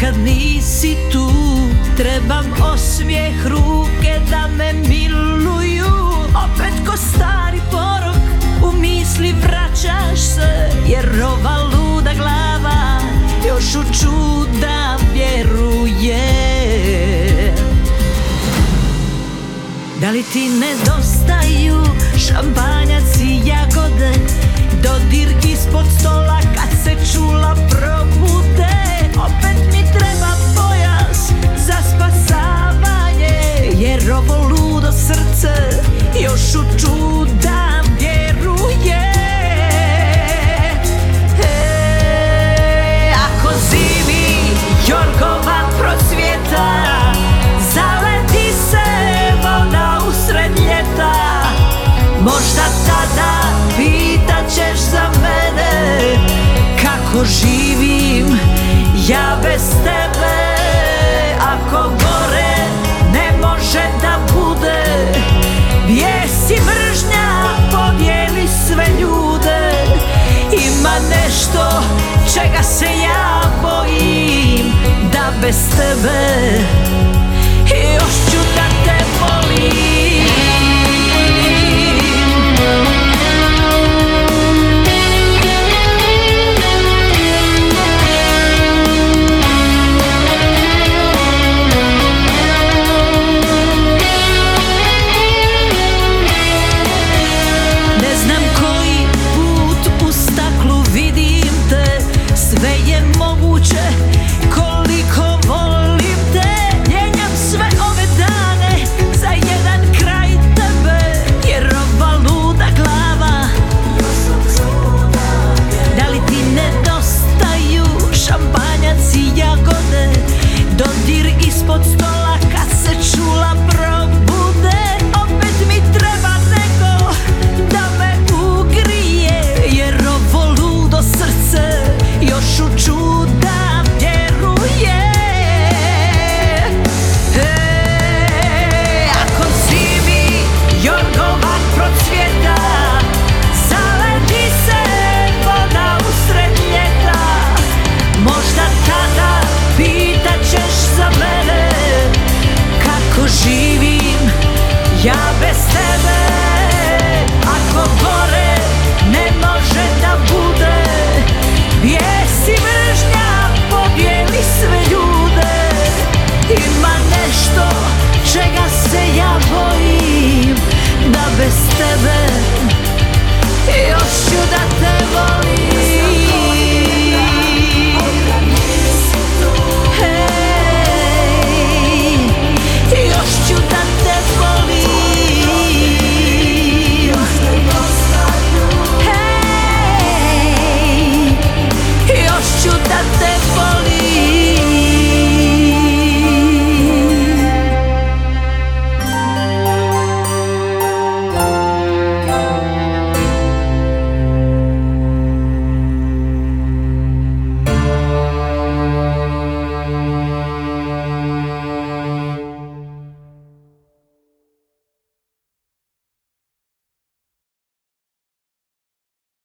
kad nisi tu. Trebam osmijeh ruke da me miluju. Opet ko stari porok u misli vraćaš se Jer ova luda glava još u čuda vjeruje. Da li ti nedostaju šampanjac i jagode do dirky spod stola, kad se čula pro. Živim ja bez tebe. Ako gore ne može da bude Bijes i mržnja povijeli sve ljude. Ima nešto čega se ja bojim Da bez tebe živim. Ja bez te